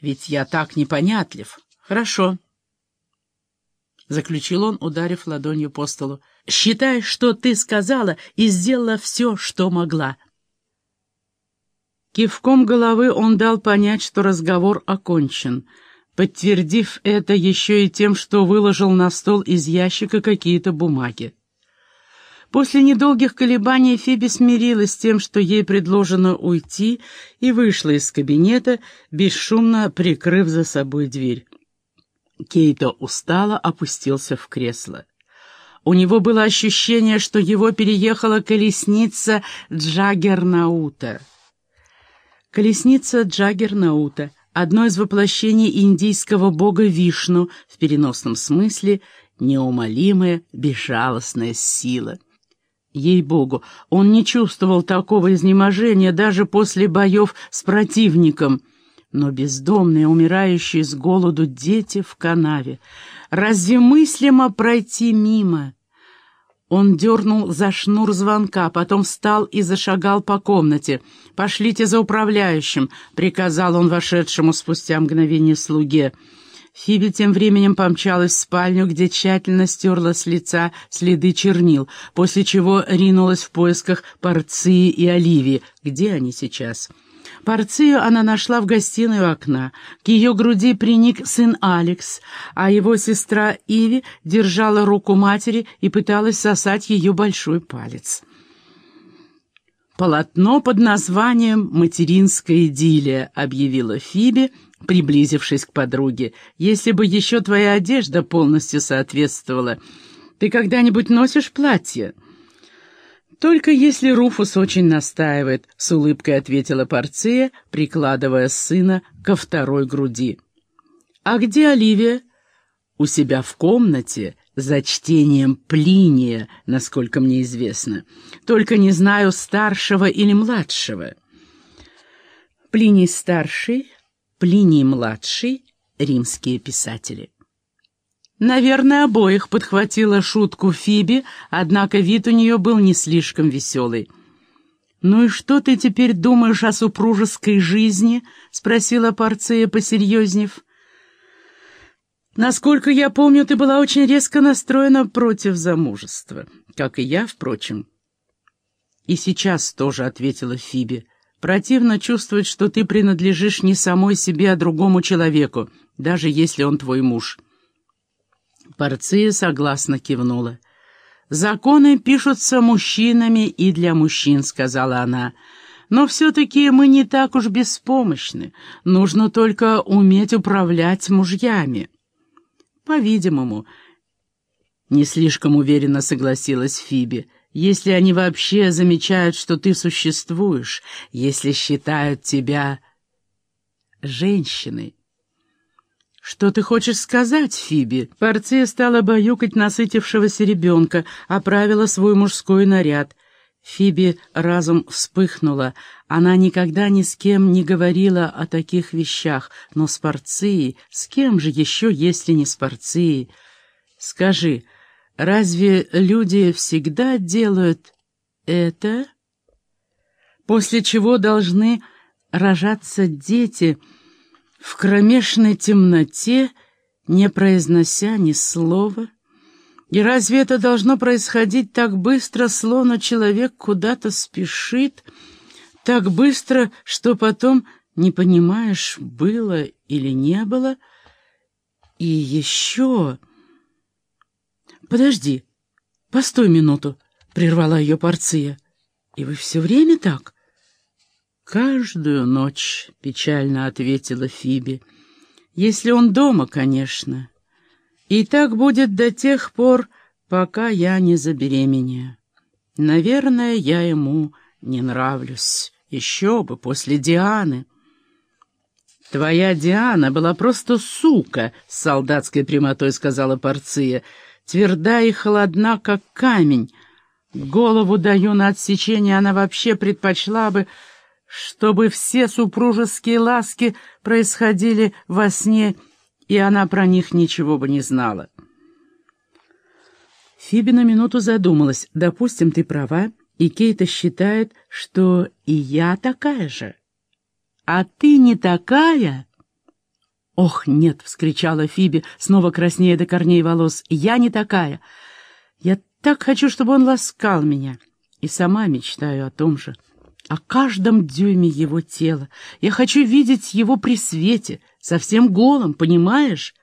Ведь я так непонятлив. Хорошо. Заключил он, ударив ладонью по столу. Считай, что ты сказала и сделала все, что могла. Кивком головы он дал понять, что разговор окончен, подтвердив это еще и тем, что выложил на стол из ящика какие-то бумаги. После недолгих колебаний Фиби смирилась с тем, что ей предложено уйти, и вышла из кабинета, бесшумно прикрыв за собой дверь. Кейто устало опустился в кресло. У него было ощущение, что его переехала колесница Джаггернаута. Колесница Джаггернаута — одно из воплощений индийского бога Вишну, в переносном смысле — неумолимая, безжалостная сила — Ей-богу, он не чувствовал такого изнеможения даже после боев с противником. Но бездомные, умирающие с голоду дети в канаве. Разве мыслимо пройти мимо? Он дернул за шнур звонка, потом встал и зашагал по комнате. «Пошлите за управляющим», — приказал он вошедшему спустя мгновение слуге. Фиби тем временем помчалась в спальню, где тщательно стерла с лица следы чернил, после чего ринулась в поисках Порции и Оливии. Где они сейчас? Порцию она нашла в гостиной у окна. К ее груди приник сын Алекс, а его сестра Иви держала руку матери и пыталась сосать ее большой палец. «Полотно под названием «Материнская идиллия», — объявила Фиби, приблизившись к подруге. «Если бы еще твоя одежда полностью соответствовала. Ты когда-нибудь носишь платье?» «Только если Руфус очень настаивает», — с улыбкой ответила Порция, прикладывая сына ко второй груди. «А где Оливия?» «У себя в комнате», за чтением Плиния, насколько мне известно. Только не знаю, старшего или младшего. Плиний старший, Плиний младший — римские писатели. Наверное, обоих подхватила шутку Фиби, однако вид у нее был не слишком веселый. «Ну и что ты теперь думаешь о супружеской жизни?» — спросила Порция, посерьезнев. Насколько я помню, ты была очень резко настроена против замужества, как и я, впрочем. И сейчас тоже ответила Фиби. Противно чувствовать, что ты принадлежишь не самой себе, а другому человеку, даже если он твой муж. Порция согласно кивнула. «Законы пишутся мужчинами и для мужчин», — сказала она. «Но все-таки мы не так уж беспомощны. Нужно только уметь управлять мужьями». «По-видимому», — не слишком уверенно согласилась Фиби, «если они вообще замечают, что ты существуешь, если считают тебя женщиной». «Что ты хочешь сказать, Фиби?» Порция стала баюкать насытившегося ребенка, оправила свой мужской наряд. Фиби разум вспыхнула. Она никогда ни с кем не говорила о таких вещах, но с Порцией, с кем же еще, если не с Порцией? Скажи, разве люди всегда делают это? После чего должны рожаться дети в кромешной темноте, не произнося ни слова? И разве это должно происходить так быстро, словно человек куда-то спешит, так быстро, что потом не понимаешь, было или не было? И еще... «Подожди, постой минуту», — прервала ее Порция. «И вы все время так?» «Каждую ночь», — печально ответила Фиби. «Если он дома, конечно». И так будет до тех пор, пока я не забеременею. Наверное, я ему не нравлюсь. Еще бы, после Дианы. «Твоя Диана была просто сука», — с солдатской прямотой сказала Порция. «Тверда и холодна, как камень. Голову даю на отсечение, она вообще предпочла бы, чтобы все супружеские ласки происходили во сне и она про них ничего бы не знала. Фиби на минуту задумалась. «Допустим, ты права, и Кейта считает, что и я такая же. А ты не такая?» «Ох, нет!» — вскричала Фиби, снова краснея до корней волос. «Я не такая! Я так хочу, чтобы он ласкал меня, и сама мечтаю о том же, о каждом дюйме его тела. Я хочу видеть его при свете, совсем голым, понимаешь?»